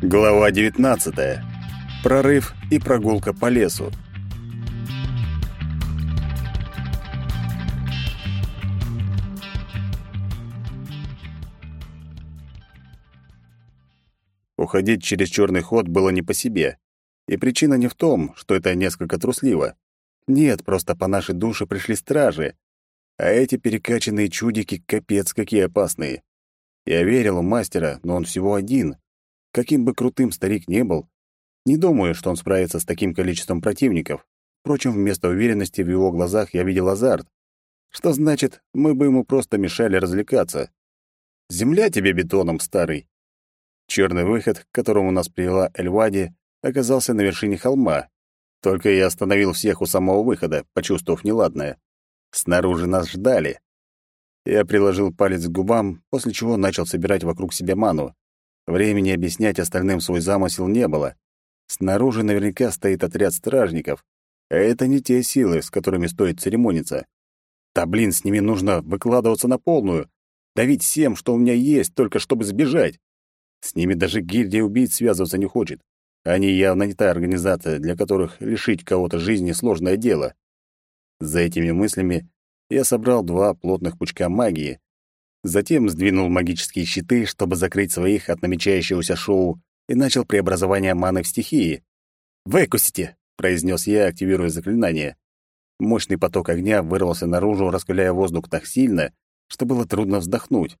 Глава 19. Прорыв и прогулка по лесу. Уходить через черный ход было не по себе. И причина не в том, что это несколько трусливо. Нет, просто по нашей душе пришли стражи. А эти перекачанные чудики капец какие опасные. Я верил в мастера, но он всего один — Каким бы крутым старик не был, не думаю, что он справится с таким количеством противников. Впрочем, вместо уверенности в его глазах я видел азарт. Что значит, мы бы ему просто мешали развлекаться. Земля тебе бетоном, старый. Черный выход, к которому нас привела Эльвади, оказался на вершине холма. Только я остановил всех у самого выхода, почувствовав неладное. Снаружи нас ждали. Я приложил палец к губам, после чего начал собирать вокруг себя ману. Времени объяснять остальным свой замысел не было. Снаружи наверняка стоит отряд стражников, а это не те силы, с которыми стоит церемониться. Да блин, с ними нужно выкладываться на полную, давить всем, что у меня есть, только чтобы сбежать. С ними даже гильдия убийц связываться не хочет. Они явно не та организация, для которых лишить кого-то жизни сложное дело. За этими мыслями я собрал два плотных пучка магии, Затем сдвинул магические щиты, чтобы закрыть своих от намечающегося шоу, и начал преобразование маны в стихии. «Выкусите!» — произнес я, активируя заклинание. Мощный поток огня вырвался наружу, раскаляя воздух так сильно, что было трудно вздохнуть.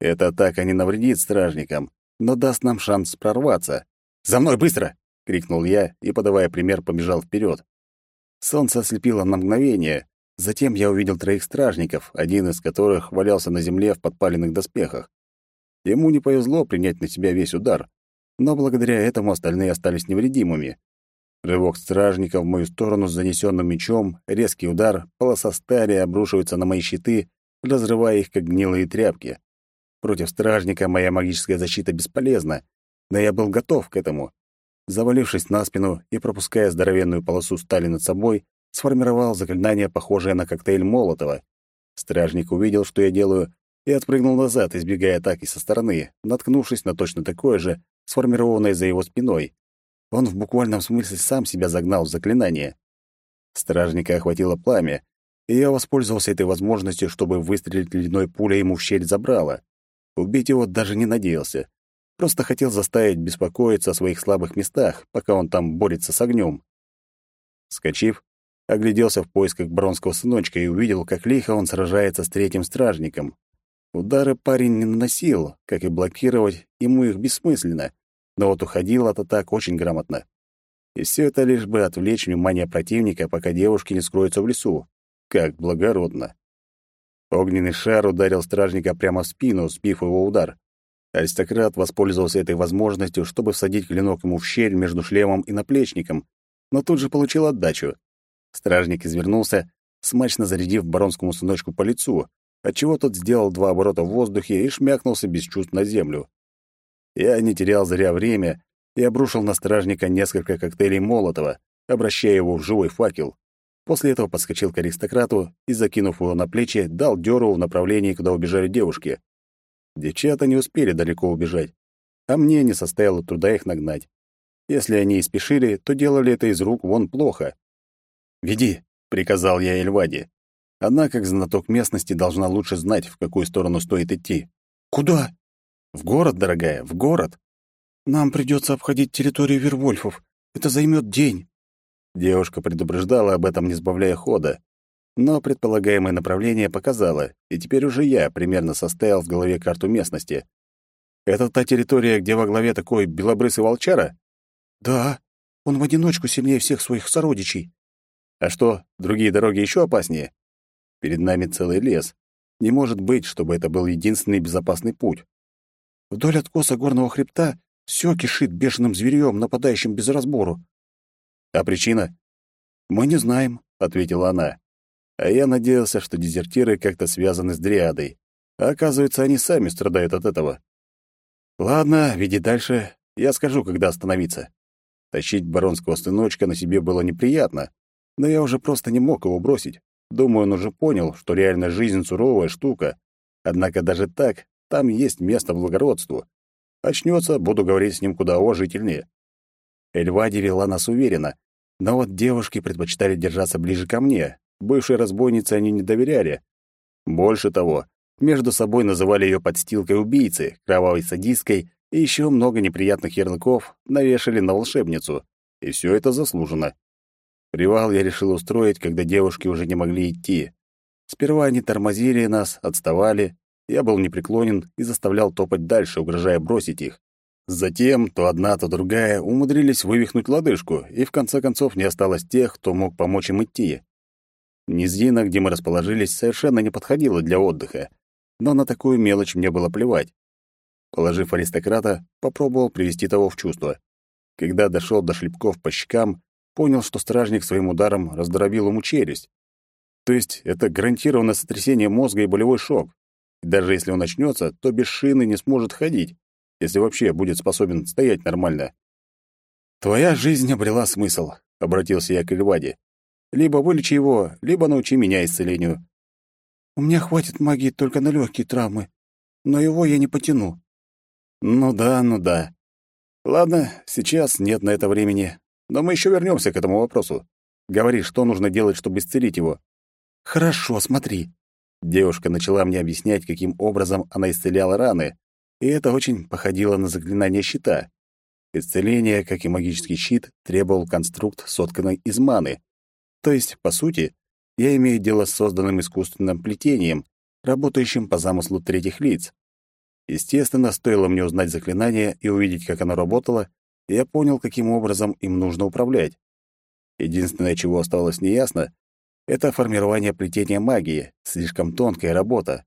Эта атака не навредит стражникам, но даст нам шанс прорваться. «За мной, быстро!» — крикнул я и, подавая пример, побежал вперед. Солнце ослепило на мгновение, Затем я увидел троих стражников, один из которых валялся на земле в подпаленных доспехах. Ему не повезло принять на себя весь удар, но благодаря этому остальные остались невредимыми. Рывок стражника в мою сторону с занесенным мечом, резкий удар, полоса стали обрушивается на мои щиты, разрывая их, как гнилые тряпки. Против стражника моя магическая защита бесполезна, но я был готов к этому. Завалившись на спину и пропуская здоровенную полосу стали над собой, сформировал заклинание, похожее на коктейль Молотова. Стражник увидел, что я делаю, и отпрыгнул назад, избегая атаки со стороны, наткнувшись на точно такое же, сформированное за его спиной. Он в буквальном смысле сам себя загнал в заклинание. Стражника охватило пламя, и я воспользовался этой возможностью, чтобы выстрелить ледяной пулей ему в щель забрала. Убить его даже не надеялся. Просто хотел заставить беспокоиться о своих слабых местах, пока он там борется с огнем. Скочив, огляделся в поисках Бронского сыночка и увидел, как лихо он сражается с третьим стражником. Удары парень не наносил, как и блокировать ему их бессмысленно, но вот уходил от атак очень грамотно. И все это лишь бы отвлечь внимание противника, пока девушки не скроются в лесу. Как благородно. Огненный шар ударил стражника прямо в спину, сбив его удар. Аристократ воспользовался этой возможностью, чтобы всадить клинок ему в щель между шлемом и наплечником, но тут же получил отдачу. Стражник извернулся, смачно зарядив баронскому сыночку по лицу, отчего тот сделал два оборота в воздухе и шмякнулся без чувств на землю. Я не терял зря время и обрушил на стражника несколько коктейлей Молотова, обращая его в живой факел. После этого подскочил к аристократу и, закинув его на плечи, дал дёру в направлении, куда убежали девушки. Девчата не успели далеко убежать, а мне не составило труда их нагнать. Если они и спешили, то делали это из рук вон плохо. «Веди», — приказал я Эльваде. Она, как знаток местности, должна лучше знать, в какую сторону стоит идти. «Куда?» «В город, дорогая, в город». «Нам придется обходить территорию Вервольфов. Это займет день». Девушка предупреждала об этом, не сбавляя хода. Но предполагаемое направление показала, и теперь уже я примерно составил в голове карту местности. «Это та территория, где во главе такой белобрысый волчара?» «Да, он в одиночку сильнее всех своих сородичей. А что, другие дороги еще опаснее? Перед нами целый лес. Не может быть, чтобы это был единственный безопасный путь. Вдоль откоса горного хребта все кишит бешеным зверьем, нападающим без разбору. А причина? Мы не знаем, ответила она. А я надеялся, что дезертиры как-то связаны с дриадой. А оказывается, они сами страдают от этого. Ладно, веди дальше. Я скажу, когда остановиться. Тащить баронского сыночка на себе было неприятно, но я уже просто не мог его бросить. Думаю, он уже понял, что реальная жизнь суровая штука. Однако даже так, там есть место благородству. Очнется, буду говорить с ним куда уважительнее. Эльвади вела нас уверенно, но вот девушки предпочитали держаться ближе ко мне. Бывшей разбойнице они не доверяли. Больше того, между собой называли ее подстилкой убийцы, кровавой садисткой и еще много неприятных ярлыков навешали на волшебницу. И все это заслужено. Привал я решил устроить, когда девушки уже не могли идти. Сперва они тормозили нас, отставали. Я был непреклонен и заставлял топать дальше, угрожая бросить их. Затем то одна, то другая умудрились вывихнуть лодыжку, и в конце концов не осталось тех, кто мог помочь им идти. Низина, где мы расположились, совершенно не подходила для отдыха, но на такую мелочь мне было плевать. Положив аристократа, попробовал привести того в чувство. Когда дошел до шлепков по щекам, понял, что стражник своим ударом раздробил ему челюсть. То есть это гарантированно сотрясение мозга и болевой шок. И даже если он начнется, то без шины не сможет ходить, если вообще будет способен стоять нормально. «Твоя жизнь обрела смысл», — обратился я к Эльваде. «Либо вылечи его, либо научи меня исцелению». «У меня хватит магии только на легкие травмы, но его я не потяну». «Ну да, ну да. Ладно, сейчас нет на это времени, но мы еще вернемся к этому вопросу. Говори, что нужно делать, чтобы исцелить его. Хорошо, смотри. Девушка начала мне объяснять, каким образом она исцеляла раны, и это очень походило на заклинание щита. Исцеление, как и магический щит, требовал конструкт, сотканный из маны. То есть, по сути, я имею дело с созданным искусственным плетением, работающим по замыслу третьих лиц. Естественно, стоило мне узнать заклинание и увидеть, как оно работало, я понял, каким образом им нужно управлять. Единственное, чего осталось неясно, это формирование плетения магии, слишком тонкая работа.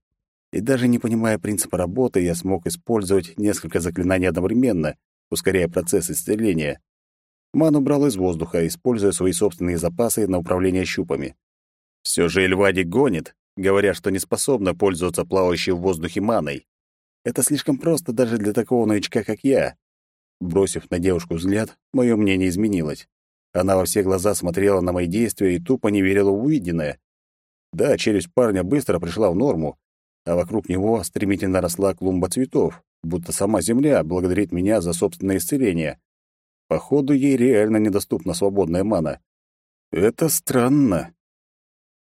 И даже не понимая принципа работы, я смог использовать несколько заклинаний одновременно, ускоряя процесс исцеления. Ману брал из воздуха, используя свои собственные запасы на управление щупами. Все же Эльвади гонит, говоря, что не способна пользоваться плавающей в воздухе маной. Это слишком просто даже для такого новичка, как я. Бросив на девушку взгляд, мое мнение изменилось. Она во все глаза смотрела на мои действия и тупо не верила в увиденное. Да, челюсть парня быстро пришла в норму, а вокруг него стремительно росла клумба цветов, будто сама земля благодарит меня за собственное исцеление. Походу, ей реально недоступна свободная мана. Это странно.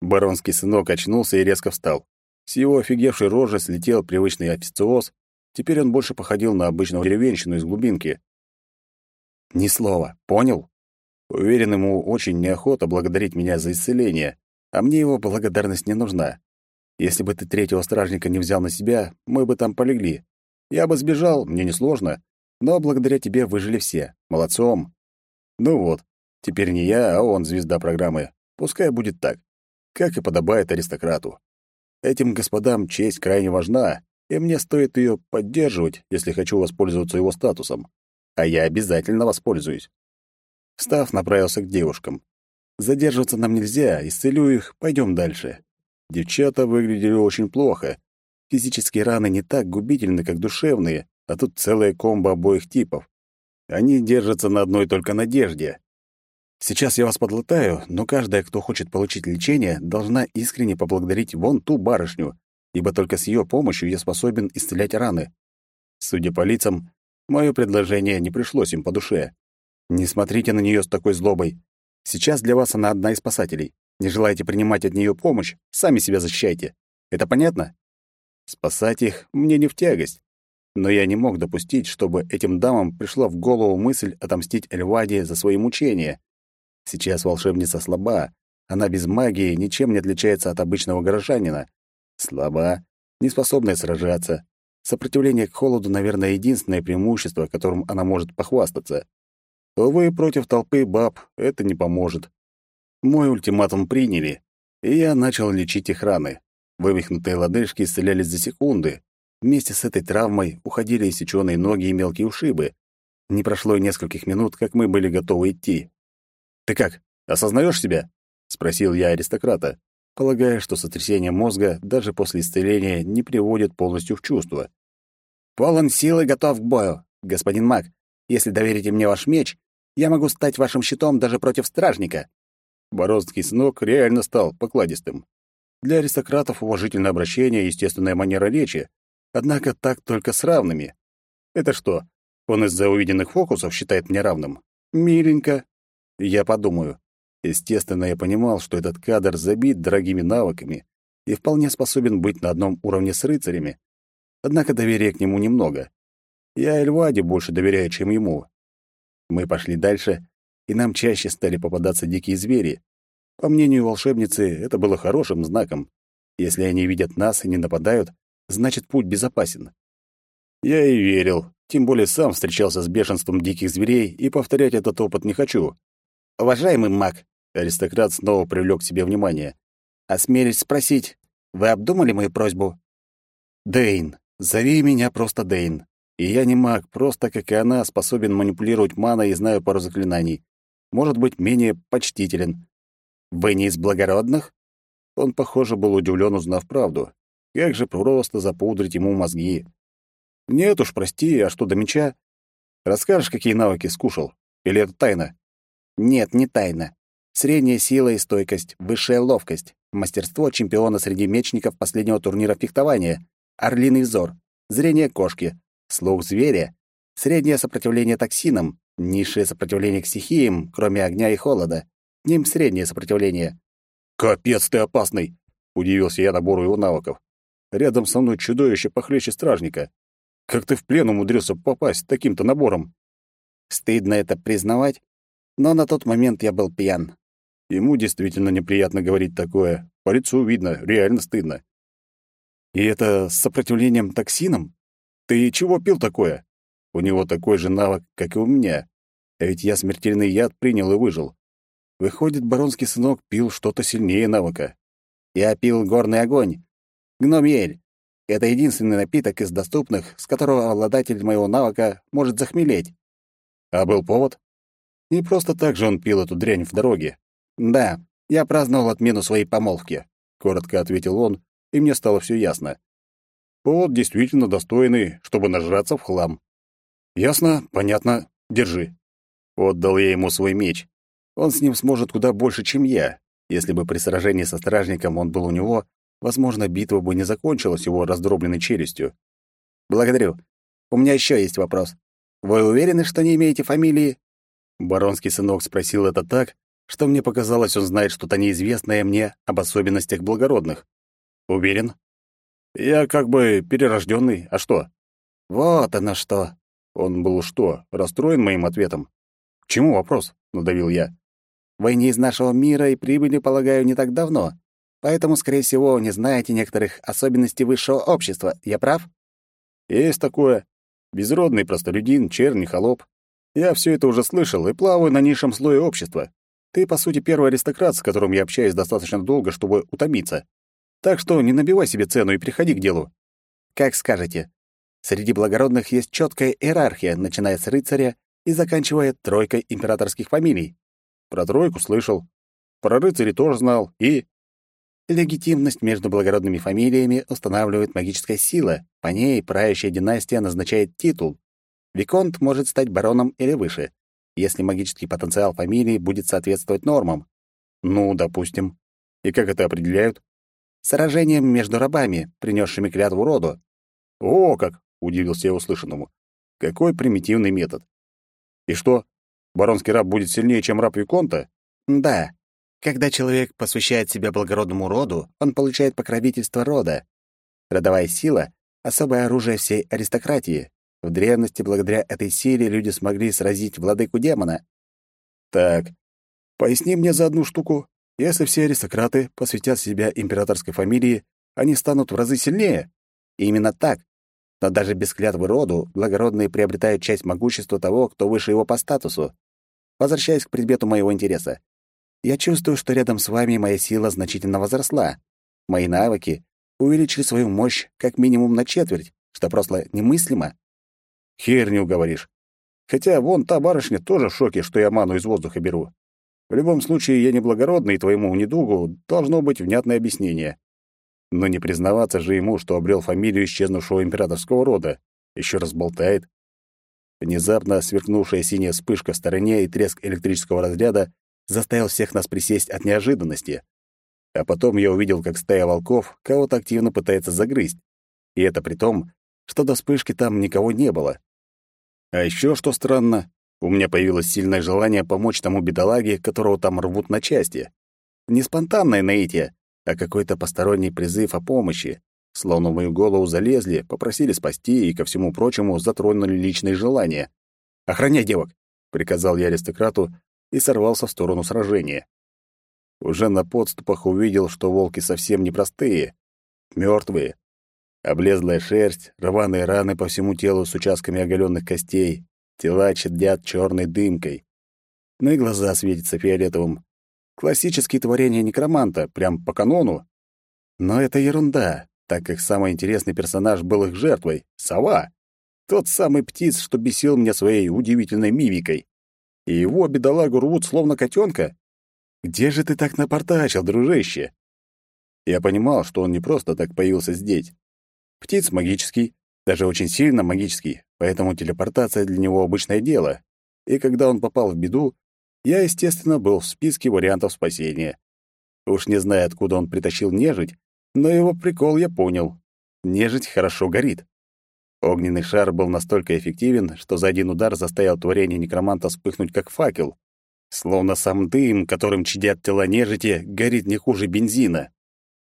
Баронский сынок очнулся и резко встал. С его офигевшей рожи слетел привычный официоз, Теперь он больше походил на обычного деревенщину из глубинки. Ни слова, понял? Уверен, ему очень неохота благодарить меня за исцеление, а мне его благодарность не нужна. Если бы ты третьего стражника не взял на себя, мы бы там полегли. Я бы сбежал, мне несложно, но благодаря тебе выжили все. Молодцом. Ну вот, теперь не я, а он звезда программы. Пускай будет так, как и подобает аристократу. Этим господам честь крайне важна, и мне стоит ее поддерживать, если хочу воспользоваться его статусом. А я обязательно воспользуюсь. Встав, направился к девушкам. Задерживаться нам нельзя, исцелю их, пойдем дальше. Девчата выглядели очень плохо. Физические раны не так губительны, как душевные, а тут целая комба обоих типов. Они держатся на одной только надежде. Сейчас я вас подлатаю, но каждая, кто хочет получить лечение, должна искренне поблагодарить вон ту барышню, ибо только с ее помощью я способен исцелять раны. Судя по лицам, мое предложение не пришлось им по душе. Не смотрите на нее с такой злобой. Сейчас для вас она одна из спасателей. Не желаете принимать от нее помощь, сами себя защищайте. Это понятно? Спасать их мне не в тягость. Но я не мог допустить, чтобы этим дамам пришла в голову мысль отомстить Эльваде за свои мучения. Сейчас волшебница слаба, она без магии ничем не отличается от обычного горожанина, Слаба, неспособная сражаться. Сопротивление к холоду, наверное, единственное преимущество, которым она может похвастаться. Увы, против толпы баб это не поможет. Мой ультиматум приняли, и я начал лечить их раны. Вывихнутые лодыжки исцелялись за секунды. Вместе с этой травмой уходили иссечённые ноги и мелкие ушибы. Не прошло и нескольких минут, как мы были готовы идти. «Ты как, осознаешь себя?» — спросил я аристократа полагая, что сотрясение мозга даже после исцеления не приводит полностью в чувство. «Полон силы готов к бою, господин маг. Если доверите мне ваш меч, я могу стать вашим щитом даже против стражника». Бородский сынок реально стал покладистым. Для аристократов уважительное обращение — естественная манера речи, однако так только с равными. Это что, он из-за увиденных фокусов считает меня равным? Миленько. Я подумаю. Естественно, я понимал, что этот кадр забит дорогими навыками и вполне способен быть на одном уровне с рыцарями. Однако доверия к нему немного. Я Эльваде больше доверяю, чем ему. Мы пошли дальше, и нам чаще стали попадаться дикие звери. По мнению волшебницы, это было хорошим знаком. Если они видят нас и не нападают, значит, путь безопасен. Я и верил, тем более сам встречался с бешенством диких зверей, и повторять этот опыт не хочу. «Уважаемый маг», — аристократ снова привлек к себе внимание, «осмелюсь спросить, вы обдумали мою просьбу?» «Дэйн, зови меня просто Дэйн. И я не маг, просто, как и она, способен манипулировать маной и знаю пару заклинаний. Может быть, менее почтителен. Вы не из благородных?» Он, похоже, был удивлен, узнав правду. Как же просто запудрить ему мозги. Нет уж, прости, а что до меча? Расскажешь, какие навыки скушал? Или это тайна? Нет, не тайна. Средняя сила и стойкость, высшая ловкость, мастерство чемпиона среди мечников последнего турнира фехтования, орлиный взор, зрение кошки, слух зверя, среднее сопротивление токсинам, низшее сопротивление к стихиям, кроме огня и холода, ним среднее сопротивление. «Капец ты опасный!» — удивился я набору его навыков. Рядом со мной чудовище похлеще стражника. Как ты в плен умудрился попасть таким-то набором? Стыдно это признавать, но на тот момент я был пьян. Ему действительно неприятно говорить такое. По лицу видно, реально стыдно. И это с сопротивлением токсинам? Ты чего пил такое? У него такой же навык, как и у меня. А ведь я смертельный яд принял и выжил. Выходит, баронский сынок пил что-то сильнее навыка. Я пил горный огонь. Гномель. Это единственный напиток из доступных, с которого обладатель моего навыка может захмелеть. А был повод? Не просто так же он пил эту дрянь в дороге. Да, я праздновал отмену своей помолвки, коротко ответил он, и мне стало все ясно. Повод действительно достойный, чтобы нажраться в хлам. Ясно, понятно, держи. Отдал я ему свой меч. Он с ним сможет куда больше, чем я. Если бы при сражении со стражником он был у него, возможно, битва бы не закончилась его раздробленной челюстью. Благодарю. У меня еще есть вопрос. Вы уверены, что не имеете фамилии? Баронский сынок спросил это так, что мне показалось, он знает что-то неизвестное мне об особенностях благородных. Уверен? Я как бы перерожденный, а что? Вот оно что. Он был что, расстроен моим ответом? К чему вопрос? надавил я. Вы не из нашего мира и прибыли, полагаю, не так давно. Поэтому, скорее всего, не знаете некоторых особенностей высшего общества. Я прав? Есть такое. Безродный простолюдин, чернь, холоп. Я все это уже слышал и плаваю на низшем слое общества. Ты, по сути, первый аристократ, с которым я общаюсь достаточно долго, чтобы утомиться. Так что не набивай себе цену и приходи к делу. Как скажете. Среди благородных есть четкая иерархия, начиная с рыцаря и заканчивая тройкой императорских фамилий. Про тройку слышал. Про рыцарей тоже знал. И... Легитимность между благородными фамилиями устанавливает магическая сила. По ней правящая династия назначает титул. Виконт может стать бароном или выше, если магический потенциал фамилии будет соответствовать нормам. Ну, допустим. И как это определяют? Сражением между рабами, принесшими клятву роду. О, как! — удивился я услышанному. Какой примитивный метод. И что, Баронский раб будет сильнее, чем раб Виконта? Да. Когда человек посвящает себя благородному роду, он получает покровительство рода. Родовая сила — особое оружие всей аристократии. В древности благодаря этой силе люди смогли сразить владыку демона. Так, поясни мне за одну штуку. Если все аристократы посвятят себя императорской фамилии, они станут в разы сильнее. Именно так. Но даже без клятвы роду благородные приобретают часть могущества того, кто выше его по статусу. Возвращаясь к предмету моего интереса. Я чувствую, что рядом с вами моя сила значительно возросла. Мои навыки увеличили свою мощь как минимум на четверть, что просто немыслимо. Херню говоришь. Хотя вон та барышня тоже в шоке, что я ману из воздуха беру. В любом случае, я не благородный, и твоему недугу должно быть внятное объяснение. Но не признаваться же ему, что обрел фамилию исчезнувшего императорского рода. Еще раз болтает. Внезапно сверкнувшая синяя вспышка в стороне и треск электрического разряда заставил всех нас присесть от неожиданности. А потом я увидел, как стая волков кого-то активно пытается загрызть. И это при том, что до вспышки там никого не было. А еще что странно, у меня появилось сильное желание помочь тому бедолаге, которого там рвут на части. Не спонтанное наитие, а какой-то посторонний призыв о помощи. Словно в мою голову залезли, попросили спасти и, ко всему прочему, затронули личные желания. «Охраняй девок!» — приказал я аристократу и сорвался в сторону сражения. Уже на подступах увидел, что волки совсем непростые, мертвые. Облезлая шерсть, рваные раны по всему телу с участками оголенных костей, тела чадят черной дымкой. Ну и глаза светятся фиолетовым. Классические творения некроманта, прям по канону. Но это ерунда, так как самый интересный персонаж был их жертвой — сова. Тот самый птиц, что бесил меня своей удивительной мимикой. И его бедолагу рвут словно котенка. Где же ты так напортачил, дружище? Я понимал, что он не просто так появился здесь. Птиц магический, даже очень сильно магический, поэтому телепортация для него обычное дело. И когда он попал в беду, я, естественно, был в списке вариантов спасения. Уж не знаю, откуда он притащил нежить, но его прикол я понял. Нежить хорошо горит. Огненный шар был настолько эффективен, что за один удар заставил творение некроманта вспыхнуть как факел. Словно сам дым, которым чадят тела нежити, горит не хуже бензина.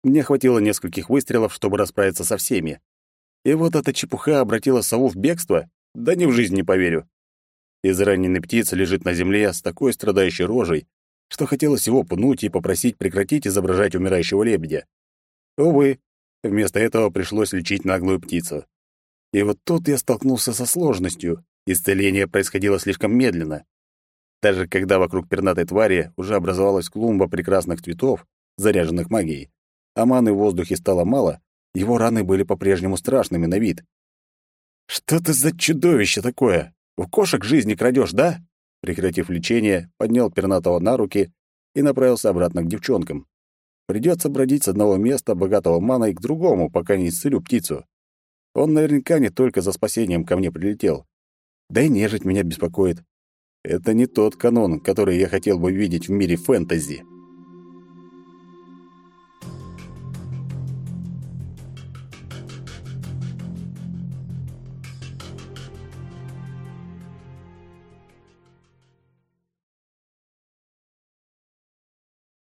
Мне хватило нескольких выстрелов, чтобы расправиться со всеми. И вот эта чепуха обратила сову в бегство? Да ни в жизнь не поверю. Израненный птица лежит на земле с такой страдающей рожей, что хотелось его пнуть и попросить прекратить изображать умирающего лебедя. Увы, вместо этого пришлось лечить наглую птицу. И вот тут я столкнулся со сложностью. Исцеление происходило слишком медленно. Даже когда вокруг пернатой твари уже образовалась клумба прекрасных цветов, заряженных магией, а маны в воздухе стало мало, его раны были по-прежнему страшными на вид. «Что ты за чудовище такое? У кошек жизни крадешь, да?» Прекратив лечение, поднял пернатого на руки и направился обратно к девчонкам. Придется бродить с одного места, богатого маной, к другому, пока не исцелю птицу. Он наверняка не только за спасением ко мне прилетел. Да и нежить меня беспокоит. Это не тот канон, который я хотел бы видеть в мире фэнтези.